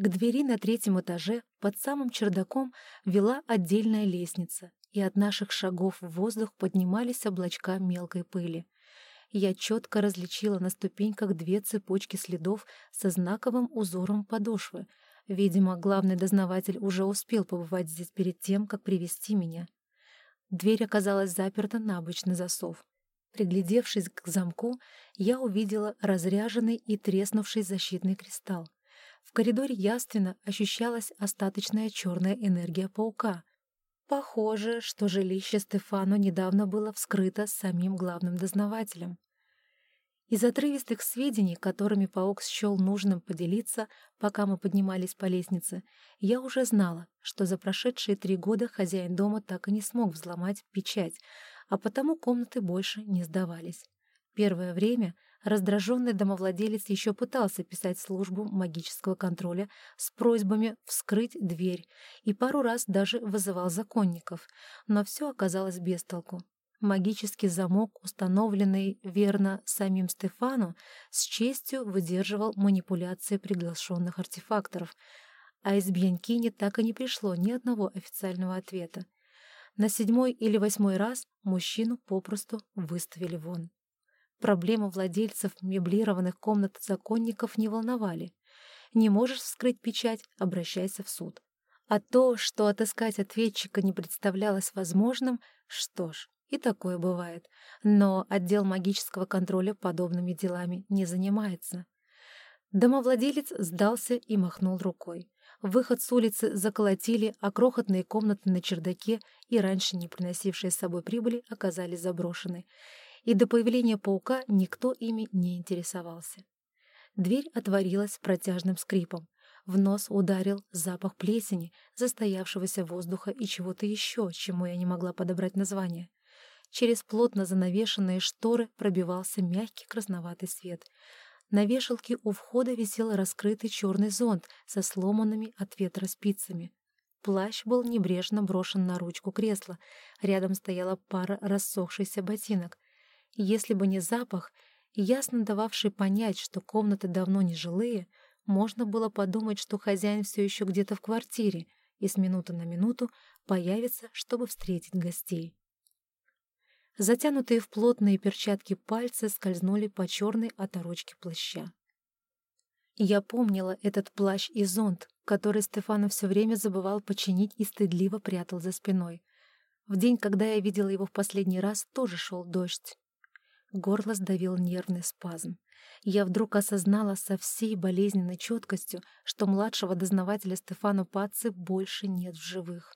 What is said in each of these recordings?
К двери на третьем этаже под самым чердаком вела отдельная лестница, и от наших шагов в воздух поднимались облачка мелкой пыли. Я четко различила на ступеньках две цепочки следов со знаковым узором подошвы. Видимо, главный дознаватель уже успел побывать здесь перед тем, как привести меня. Дверь оказалась заперта на обычный засов. Приглядевшись к замку, я увидела разряженный и треснувший защитный кристалл. В коридоре яственно ощущалась остаточная черная энергия паука. Похоже, что жилище Стефано недавно было вскрыто самим главным дознавателем. Из отрывистых сведений, которыми паук счел нужным поделиться, пока мы поднимались по лестнице, я уже знала, что за прошедшие три года хозяин дома так и не смог взломать печать, а потому комнаты больше не сдавались. Первое время раздраженный домовладелец еще пытался писать службу магического контроля с просьбами вскрыть дверь и пару раз даже вызывал законников, но все оказалось без толку. Магический замок, установленный верно самим Стефану, с честью выдерживал манипуляции приглашенных артефакторов, а из Бьянкини так и не пришло ни одного официального ответа. На седьмой или восьмой раз мужчину попросту выставили вон. Проблемы владельцев меблированных комнат законников не волновали. Не можешь вскрыть печать — обращайся в суд. А то, что отыскать ответчика не представлялось возможным, что ж, и такое бывает. Но отдел магического контроля подобными делами не занимается. Домовладелец сдался и махнул рукой. Выход с улицы заколотили, а крохотные комнаты на чердаке и раньше не приносившие с собой прибыли оказались заброшены и до появления паука никто ими не интересовался. Дверь отворилась протяжным скрипом. В нос ударил запах плесени, застоявшегося воздуха и чего-то еще, чему я не могла подобрать название. Через плотно занавешенные шторы пробивался мягкий красноватый свет. На вешалке у входа висел раскрытый черный зонт со сломанными от ветра спицами. Плащ был небрежно брошен на ручку кресла. Рядом стояла пара рассохшихся ботинок. Если бы не запах, ясно дававший понять, что комнаты давно не жилые, можно было подумать, что хозяин все еще где-то в квартире и с минуты на минуту появится, чтобы встретить гостей. Затянутые в плотные перчатки пальцы скользнули по черной оторочке плаща. Я помнила этот плащ и зонт, который Стефанов все время забывал починить и стыдливо прятал за спиной. В день, когда я видела его в последний раз, тоже шел дождь. Горло сдавил нервный спазм. Я вдруг осознала со всей болезненной четкостью, что младшего дознавателя Стефану Паци больше нет в живых.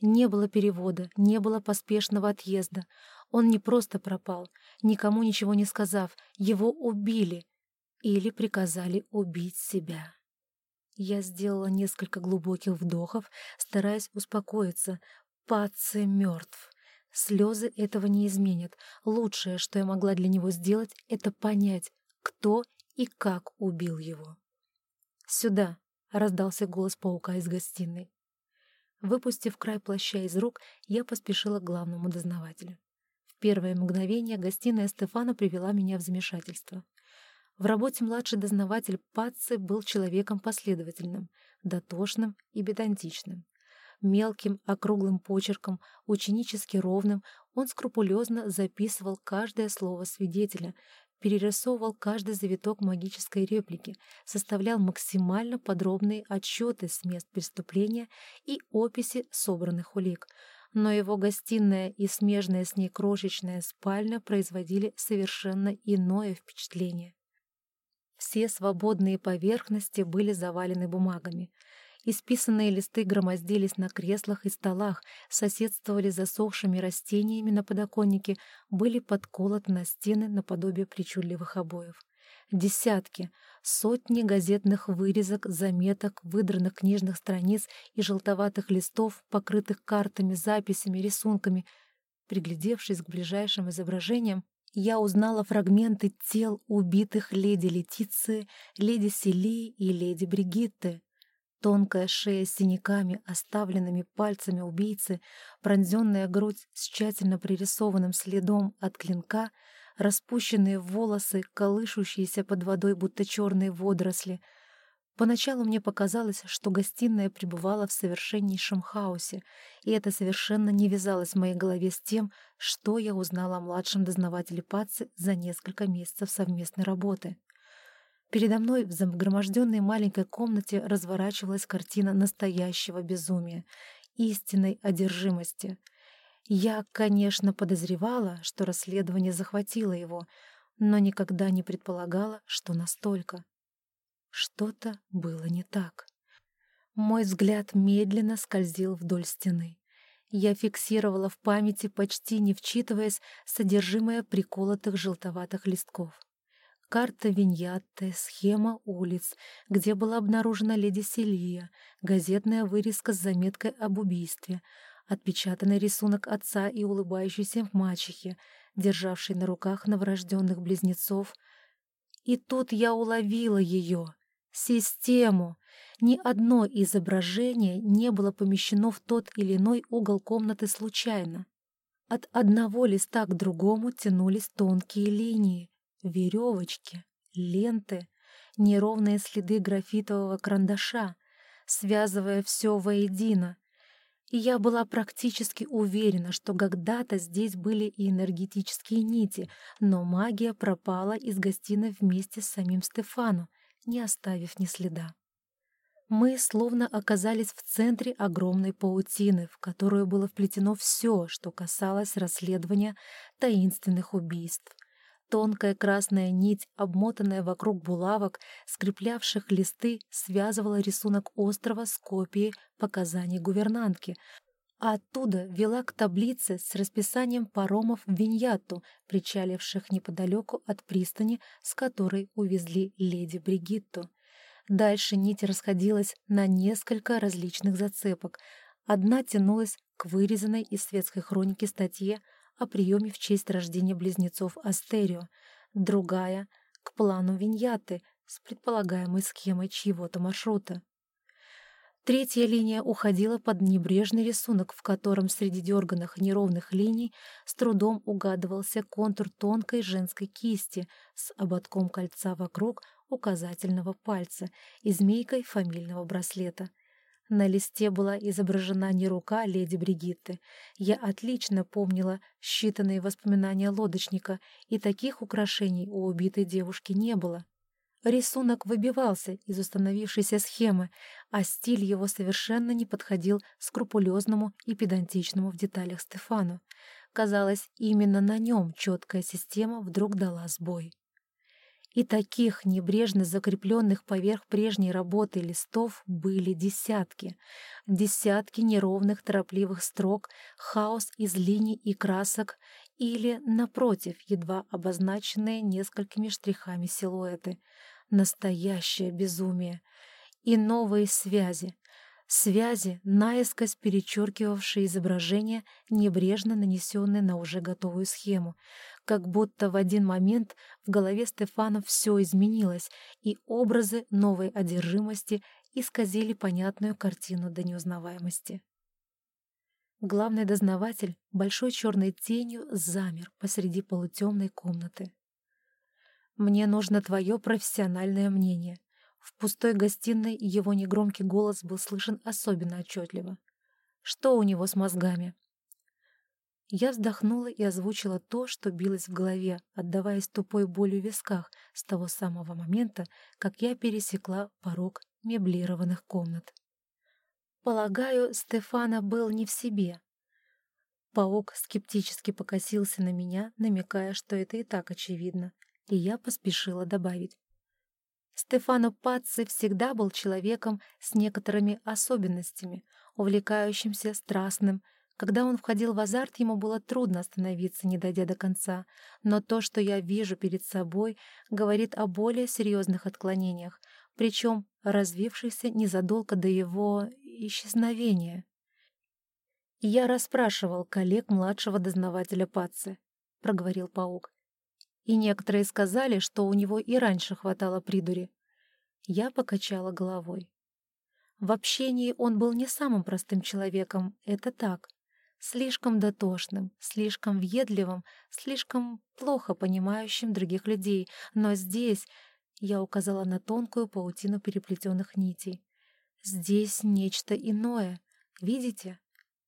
Не было перевода, не было поспешного отъезда. Он не просто пропал, никому ничего не сказав, его убили или приказали убить себя. Я сделала несколько глубоких вдохов, стараясь успокоиться. Паци мертв. Слезы этого не изменят. Лучшее, что я могла для него сделать, это понять, кто и как убил его. «Сюда!» — раздался голос паука из гостиной. Выпустив край плаща из рук, я поспешила к главному дознавателю. В первое мгновение гостиная Стефана привела меня в замешательство. В работе младший дознаватель Пацци был человеком последовательным, дотошным и бедантичным. Мелким, округлым почерком, ученически ровным, он скрупулезно записывал каждое слово свидетеля, перерисовывал каждый завиток магической реплики, составлял максимально подробные отчеты с мест преступления и описи собранных улик. Но его гостиная и смежная с ней крошечная спальня производили совершенно иное впечатление. Все свободные поверхности были завалены бумагами — Исписанные листы громоздились на креслах и столах, соседствовали засохшими растениями на подоконнике, были подколоты на стены наподобие причудливых обоев. Десятки, сотни газетных вырезок, заметок, выдранных книжных страниц и желтоватых листов, покрытых картами, записями, рисунками. Приглядевшись к ближайшим изображениям, я узнала фрагменты тел убитых леди Летиции, леди Селии и леди Бригитты. Тонкая шея с синяками, оставленными пальцами убийцы, пронзенная грудь с тщательно пририсованным следом от клинка, распущенные волосы, колышущиеся под водой, будто черные водоросли. Поначалу мне показалось, что гостиная пребывала в совершеннейшем хаосе, и это совершенно не вязалось в моей голове с тем, что я узнала о младшем дознавателе Паци за несколько месяцев совместной работы. Передо мной в загроможденной маленькой комнате разворачивалась картина настоящего безумия, истинной одержимости. Я, конечно, подозревала, что расследование захватило его, но никогда не предполагала, что настолько. Что-то было не так. Мой взгляд медленно скользил вдоль стены. Я фиксировала в памяти, почти не вчитываясь, содержимое приколотых желтоватых листков. Карта Виньятте, схема улиц, где была обнаружена леди Селия, газетная вырезка с заметкой об убийстве, отпечатанный рисунок отца и улыбающейся мачехи, державшей на руках новорожденных близнецов. И тут я уловила ее — Систему. Ни одно изображение не было помещено в тот или иной угол комнаты случайно. От одного листа к другому тянулись тонкие линии, веревочки, ленты, неровные следы графитового карандаша, связывая все воедино. И я была практически уверена, что когда-то здесь были и энергетические нити, но магия пропала из гостиной вместе с самим Стефану, не оставив ни следа. Мы словно оказались в центре огромной паутины, в которую было вплетено все, что касалось расследования таинственных убийств. Тонкая красная нить, обмотанная вокруг булавок, скреплявших листы, связывала рисунок острова с копией показаний гувернантки, а оттуда вела к таблице с расписанием паромов в Виньяту, причаливших неподалеку от пристани, с которой увезли леди Бригитту. Дальше нить расходилась на несколько различных зацепок. Одна тянулась к вырезанной из светской хроники статье о приеме в честь рождения близнецов Астерио, другая — к плану Виньяты с предполагаемой схемой чьего-то маршрута. Третья линия уходила под небрежный рисунок, в котором среди дерганных неровных линий с трудом угадывался контур тонкой женской кисти с ободком кольца вокруг указательного пальца и змейкой фамильного браслета. На листе была изображена не рука леди Бригитты. Я отлично помнила считанные воспоминания лодочника, и таких украшений у убитой девушки не было. Рисунок выбивался из установившейся схемы, а стиль его совершенно не подходил скрупулезному и педантичному в деталях Стефану. Казалось, именно на нем четкая система вдруг дала сбой. И таких небрежно закрепленных поверх прежней работы листов были десятки. Десятки неровных торопливых строк, хаос из линий и красок или, напротив, едва обозначенные несколькими штрихами силуэты — Настоящее безумие. И новые связи. Связи, наискось перечеркивавшие изображение, небрежно нанесенные на уже готовую схему. Как будто в один момент в голове Стефана все изменилось, и образы новой одержимости исказили понятную картину до неузнаваемости. Главный дознаватель большой черной тенью замер посреди полутемной комнаты. Мне нужно твое профессиональное мнение. В пустой гостиной его негромкий голос был слышен особенно отчетливо. Что у него с мозгами? Я вздохнула и озвучила то, что билось в голове, отдаваясь тупой болью в висках с того самого момента, как я пересекла порог меблированных комнат. Полагаю, Стефана был не в себе. Паук скептически покосился на меня, намекая, что это и так очевидно и я поспешила добавить. Стефано Пацци всегда был человеком с некоторыми особенностями, увлекающимся, страстным. Когда он входил в азарт, ему было трудно остановиться, не дойдя до конца. Но то, что я вижу перед собой, говорит о более серьезных отклонениях, причем развившихся незадолго до его исчезновения. «Я расспрашивал коллег младшего дознавателя Пацци», — проговорил паук и некоторые сказали, что у него и раньше хватало придури. Я покачала головой. В общении он был не самым простым человеком, это так. Слишком дотошным, слишком въедливым, слишком плохо понимающим других людей. Но здесь Я указала на тонкую паутину переплетенных нитей. «Здесь нечто иное. Видите?»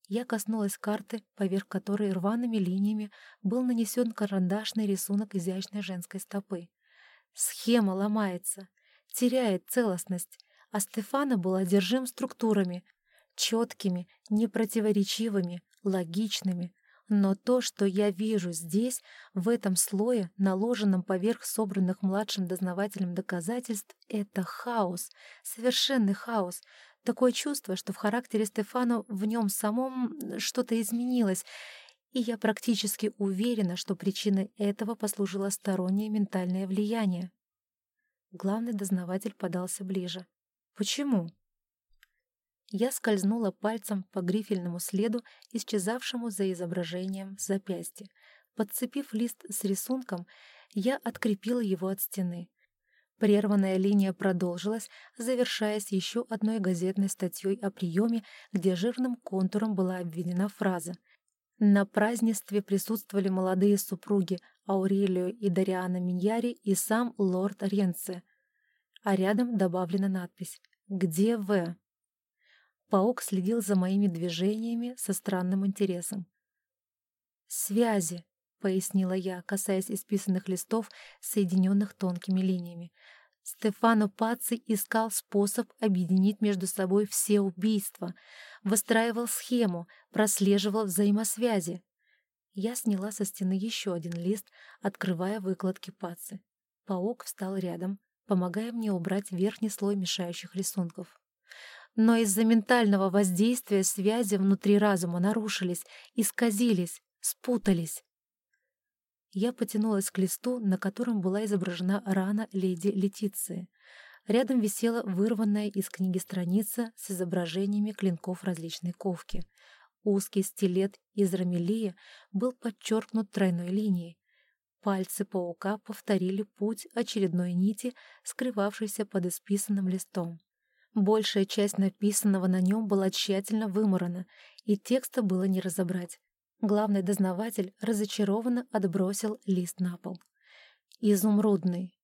Я коснулась карты, поверх которой рваными линиями был нанесен карандашный рисунок изящной женской стопы. Схема ломается, теряет целостность, а Стефана был одержим структурами, четкими, непротиворечивыми, логичными. Но то, что я вижу здесь, в этом слое, наложенном поверх собранных младшим дознавателем доказательств, это хаос, совершенный хаос. Такое чувство, что в характере Стефана в нем самом что-то изменилось, и я практически уверена, что причиной этого послужило стороннее ментальное влияние. Главный дознаватель подался ближе. «Почему?» Я скользнула пальцем по грифельному следу, исчезавшему за изображением запястья. Подцепив лист с рисунком, я открепила его от стены. Прерванная линия продолжилась, завершаясь еще одной газетной статьей о приеме, где жирным контуром была обведена фраза «На празднестве присутствовали молодые супруги Аурелио и Дариана Миньяри и сам лорд Ренце». А рядом добавлена надпись «Где В?». Паук следил за моими движениями со странным интересом. «Связи», — пояснила я, касаясь исписанных листов, соединенных тонкими линиями. Стефано Паци искал способ объединить между собой все убийства, выстраивал схему, прослеживал взаимосвязи. Я сняла со стены еще один лист, открывая выкладки Паци. Паук встал рядом, помогая мне убрать верхний слой мешающих рисунков но из-за ментального воздействия связи внутри разума нарушились, исказились, спутались. Я потянулась к листу, на котором была изображена рана леди Летиции. Рядом висела вырванная из книги страница с изображениями клинков различной ковки. Узкий стилет из рамелии был подчеркнут тройной линией. Пальцы паука повторили путь очередной нити, скрывавшейся под исписанным листом. Большая часть написанного на нем была тщательно выморана, и текста было не разобрать. Главный дознаватель разочарованно отбросил лист на пол. «Изумрудный».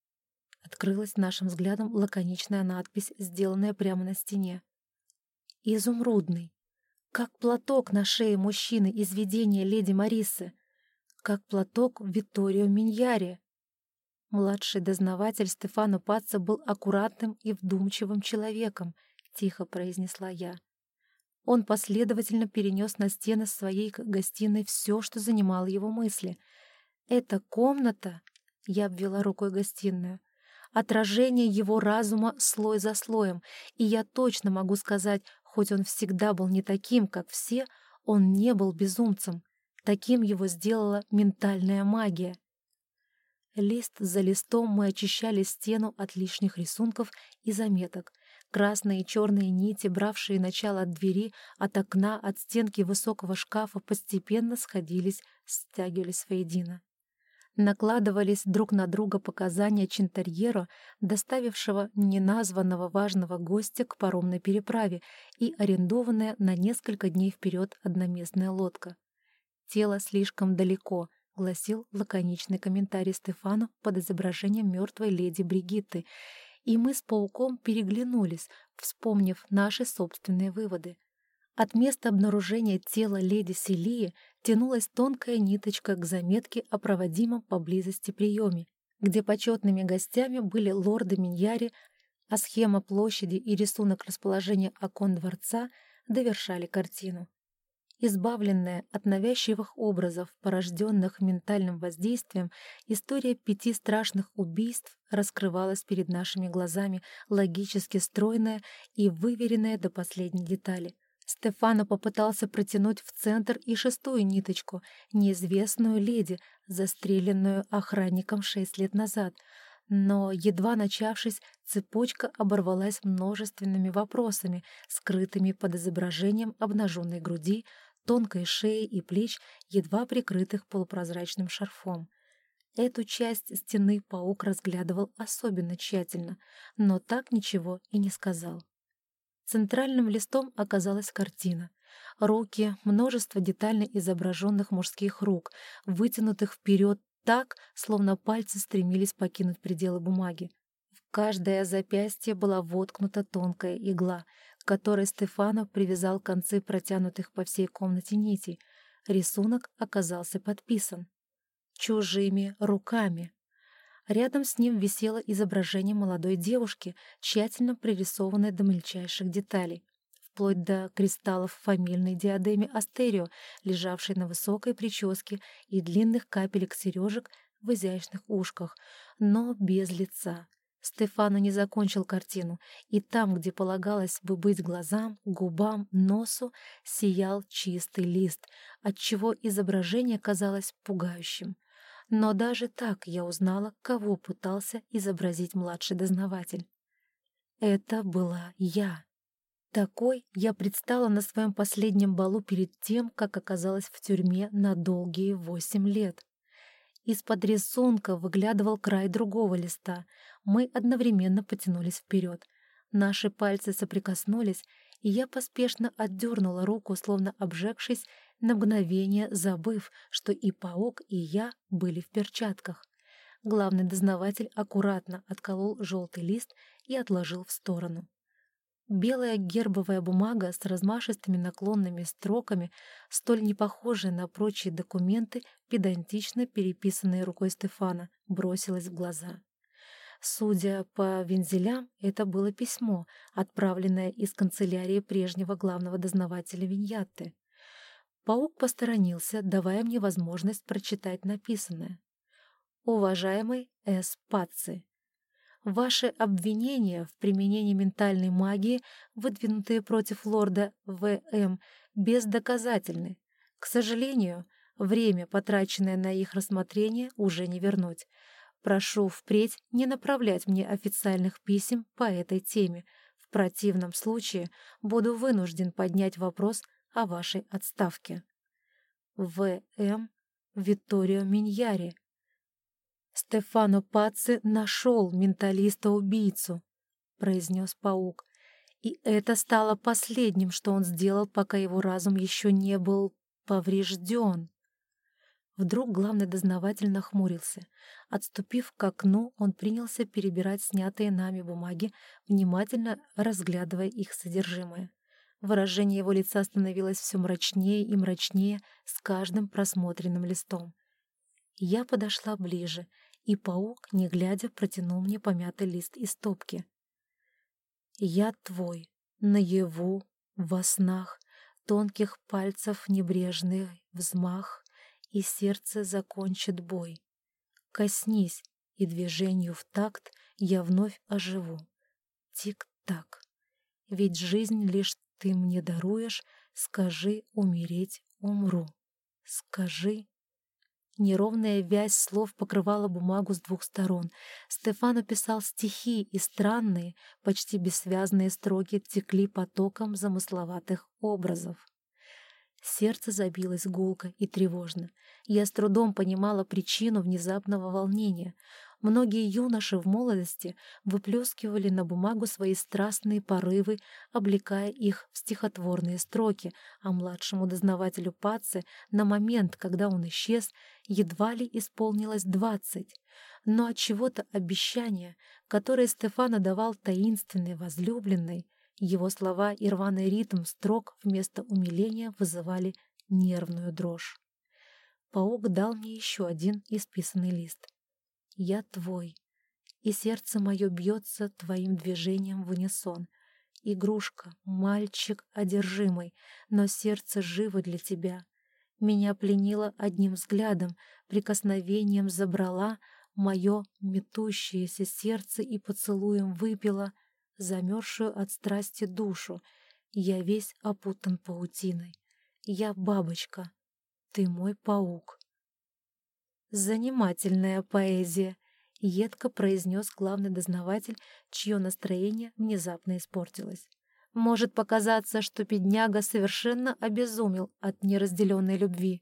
Открылась нашим взглядом лаконичная надпись, сделанная прямо на стене. «Изумрудный. Как платок на шее мужчины из видения леди Марисы. Как платок Витторио Миньяри. Младший дознаватель Стефано Паца был аккуратным и вдумчивым человеком, тихо произнесла я. Он последовательно перенес на стены своей гостиной все, что занимало его мысли. «Эта комната...» — я обвела рукой гостиную. «Отражение его разума слой за слоем, и я точно могу сказать, хоть он всегда был не таким, как все, он не был безумцем. Таким его сделала ментальная магия. Лист за листом мы очищали стену от лишних рисунков и заметок. Красные и черные нити, бравшие начало от двери, от окна, от стенки высокого шкафа, постепенно сходились, стягивались воедино. Накладывались друг на друга показания Чинтерьеро, доставившего неназванного важного гостя к паромной переправе и арендованная на несколько дней вперед одноместная лодка. Тело слишком далеко —— гласил лаконичный комментарий Стефану под изображением мертвой леди Бригитты, и мы с пауком переглянулись, вспомнив наши собственные выводы. От места обнаружения тела леди Селии тянулась тонкая ниточка к заметке о проводимом поблизости приеме, где почетными гостями были лорды Миньяри, а схема площади и рисунок расположения окон дворца довершали картину. Избавленная от навязчивых образов, порожденных ментальным воздействием, история пяти страшных убийств раскрывалась перед нашими глазами, логически стройная и выверенная до последней детали. Стефано попытался протянуть в центр и шестую ниточку, неизвестную леди, застреленную охранником шесть лет назад. Но, едва начавшись, цепочка оборвалась множественными вопросами, скрытыми под изображением обнаженной груди, тонкой шеи и плеч, едва прикрытых полупрозрачным шарфом. Эту часть стены паук разглядывал особенно тщательно, но так ничего и не сказал. Центральным листом оказалась картина. Руки, множество детально изображенных мужских рук, вытянутых вперед так, словно пальцы стремились покинуть пределы бумаги. В каждое запястье была воткнута тонкая игла, к которой Стефано привязал концы протянутых по всей комнате нитей. Рисунок оказался подписан. Чужими руками. Рядом с ним висело изображение молодой девушки, тщательно пририсованное до мельчайших деталей, вплоть до кристаллов фамильной диадеме Астерио, лежавшей на высокой прическе, и длинных капелек сережек в изящных ушках, но без лица. Стефано не закончил картину, и там, где полагалось бы быть глазам, губам, носу, сиял чистый лист, отчего изображение казалось пугающим. Но даже так я узнала, кого пытался изобразить младший дознаватель. Это была я. Такой я предстала на своем последнем балу перед тем, как оказалась в тюрьме на долгие восемь лет. Из-под рисунка выглядывал край другого листа. Мы одновременно потянулись вперед. Наши пальцы соприкоснулись, и я поспешно отдернула руку, словно обжегшись, на мгновение забыв, что и паук, и я были в перчатках. Главный дознаватель аккуратно отколол желтый лист и отложил в сторону. Белая гербовая бумага с размашистыми наклонными строками, столь не похожая на прочие документы, педантично переписанные рукой Стефана, бросилась в глаза. Судя по вензелям, это было письмо, отправленное из канцелярии прежнего главного дознавателя Виньятты. Паук посторонился, давая мне возможность прочитать написанное. «Уважаемый С. Пацци, Ваши обвинения в применении ментальной магии, выдвинутые против лорда В.М., бездоказательны. К сожалению, время, потраченное на их рассмотрение, уже не вернуть. Прошу впредь не направлять мне официальных писем по этой теме. В противном случае буду вынужден поднять вопрос о вашей отставке. В.М. Витторио Миньяри, «Стефано Паци нашел менталиста-убийцу», — произнес паук. «И это стало последним, что он сделал, пока его разум еще не был поврежден». Вдруг главный дознаватель нахмурился. Отступив к окну, он принялся перебирать снятые нами бумаги, внимательно разглядывая их содержимое. Выражение его лица становилось все мрачнее и мрачнее с каждым просмотренным листом. Я подошла ближе, и паук, не глядя, протянул мне помятый лист из топки. «Я твой, наяву, во снах, тонких пальцев небрежный взмах, и сердце закончит бой. Коснись, и движению в такт я вновь оживу. Тик-так. Ведь жизнь лишь ты мне даруешь, скажи, умереть умру. Скажи, Неровная вязь слов покрывала бумагу с двух сторон. Стефано писал стихи, и странные, почти бессвязные строки текли потоком замысловатых образов. Сердце забилось гулко и тревожно. Я с трудом понимала причину внезапного волнения. Многие юноши в молодости выплескивали на бумагу свои страстные порывы, облекая их в стихотворные строки, а младшему дознавателю Паце на момент, когда он исчез, едва ли исполнилось двадцать. Но от чего-то обещание, которое Стефана давал таинственной возлюбленной, его слова и рваный ритм строк вместо умиления вызывали нервную дрожь. Паук дал мне еще один исписанный лист. «Я твой, и сердце мое бьется твоим движением в унисон. Игрушка, мальчик одержимый, но сердце живо для тебя. Меня пленило одним взглядом, прикосновением забрала мое метущееся сердце и поцелуем выпила замерзшую от страсти душу. Я весь опутан паутиной. Я бабочка, ты мой паук. «Занимательная поэзия», — едко произнес главный дознаватель, чье настроение внезапно испортилось. «Может показаться, что бедняга совершенно обезумел от неразделенной любви,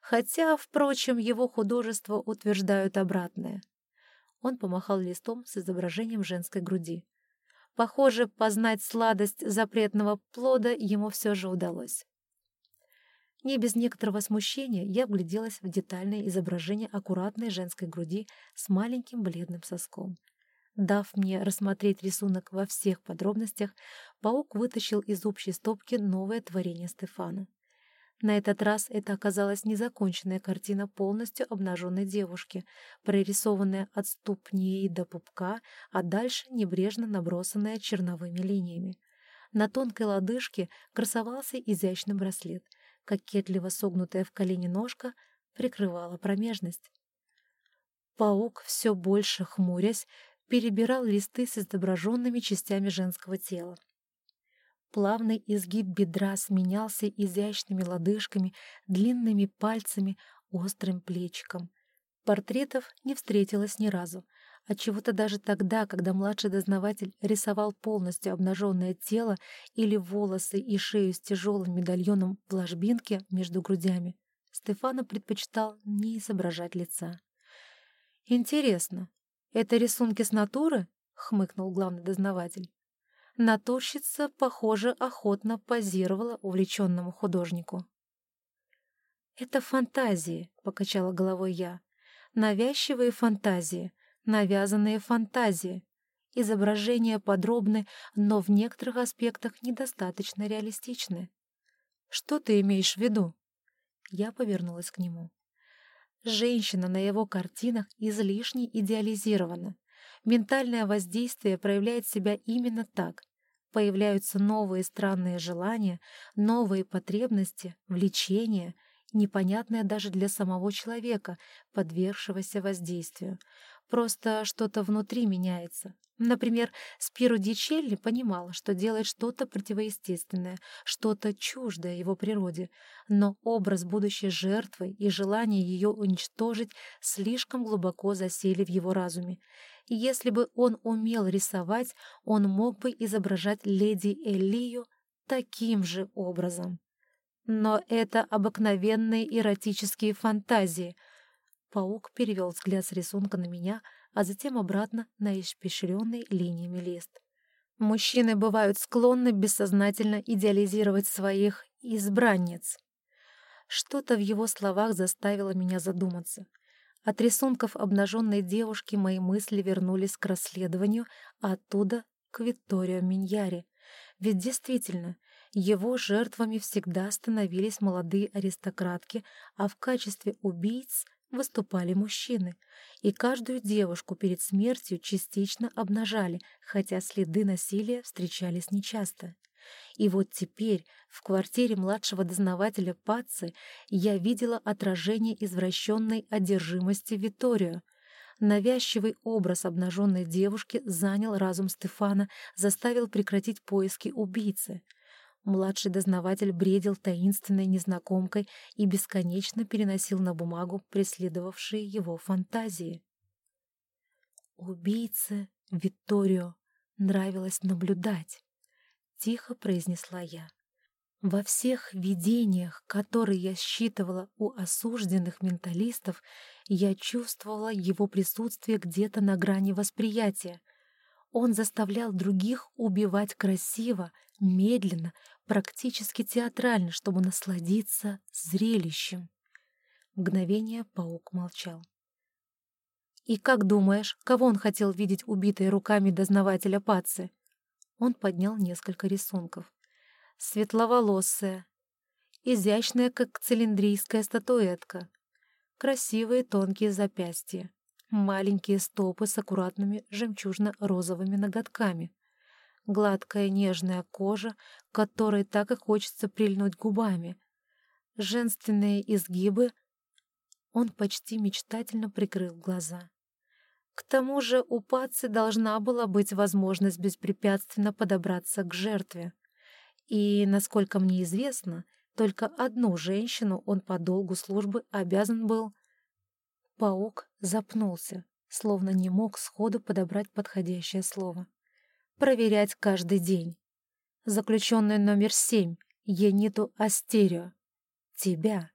хотя, впрочем, его художества утверждают обратное». Он помахал листом с изображением женской груди. Похоже, познать сладость запретного плода ему все же удалось. Не без некоторого смущения я вгляделась в детальное изображение аккуратной женской груди с маленьким бледным соском. Дав мне рассмотреть рисунок во всех подробностях, паук вытащил из общей стопки новое творение Стефана. На этот раз это оказалась незаконченная картина полностью обнаженной девушки, прорисованная от ступней до пупка, а дальше небрежно набросанная черновыми линиями. На тонкой лодыжке красовался изящный браслет. Кокетливо согнутая в колени ножка прикрывала промежность. Паук, все больше хмурясь, перебирал листы с изображенными частями женского тела. Плавный изгиб бедра сменялся изящными лодыжками, длинными пальцами, острым плечиком. Портретов не встретилось ни разу. Отчего-то даже тогда, когда младший дознаватель рисовал полностью обнаженное тело или волосы и шею с тяжелым медальоном в ложбинке между грудями, Стефана предпочитал не изображать лица. «Интересно, это рисунки с натуры?» — хмыкнул главный дознаватель. Натурщица, похоже, охотно позировала увлеченному художнику. «Это фантазии», — покачала головой я. «Навязчивые фантазии, навязанные фантазии. Изображения подробны, но в некоторых аспектах недостаточно реалистичны. Что ты имеешь в виду?» Я повернулась к нему. Женщина на его картинах излишне идеализирована. Ментальное воздействие проявляет себя именно так. Появляются новые странные желания, новые потребности, влечения, непонятное даже для самого человека, подвергшегося воздействию. Просто что-то внутри меняется. Например, Спиру Дичелли понимал, что делает что-то противоестественное, что-то чуждое его природе, но образ будущей жертвы и желание ее уничтожить слишком глубоко засели в его разуме. Если бы он умел рисовать, он мог бы изображать леди Элию таким же образом. Но это обыкновенные эротические фантазии. Паук перевел взгляд с рисунка на меня, а затем обратно на испещренный линиями лист. Мужчины бывают склонны бессознательно идеализировать своих избранниц. Что-то в его словах заставило меня задуматься — от рисунков обнаженной девушки мои мысли вернулись к расследованию, а оттуда — к Викторию Миньяре. Ведь действительно, его жертвами всегда становились молодые аристократки, а в качестве убийц выступали мужчины. И каждую девушку перед смертью частично обнажали, хотя следы насилия встречались нечасто. И вот теперь в квартире младшего дознавателя Пацци я видела отражение извращенной одержимости Виторио. Навязчивый образ обнаженной девушки занял разум Стефана, заставил прекратить поиски убийцы. Младший дознаватель бредил таинственной незнакомкой и бесконечно переносил на бумагу преследовавшие его фантазии. Убийце Витторио нравилось наблюдать тихо произнесла я. Во всех видениях, которые я считывала у осужденных менталистов, я чувствовала его присутствие где-то на грани восприятия. Он заставлял других убивать красиво, медленно, практически театрально, чтобы насладиться зрелищем. Мгновение паук молчал. «И как думаешь, кого он хотел видеть убитой руками дознавателя Пацы?» Он поднял несколько рисунков. Светловолосая, изящная, как цилиндрийская статуэтка, красивые тонкие запястья, маленькие стопы с аккуратными жемчужно-розовыми ноготками, гладкая нежная кожа, которой так и хочется прильнуть губами, женственные изгибы. Он почти мечтательно прикрыл глаза. К тому же у Пацы должна была быть возможность беспрепятственно подобраться к жертве. И, насколько мне известно, только одну женщину он по долгу службы обязан был... Паук запнулся, словно не мог сходу подобрать подходящее слово. Проверять каждый день. Заключенный номер семь, Ениту Астерио. Тебя.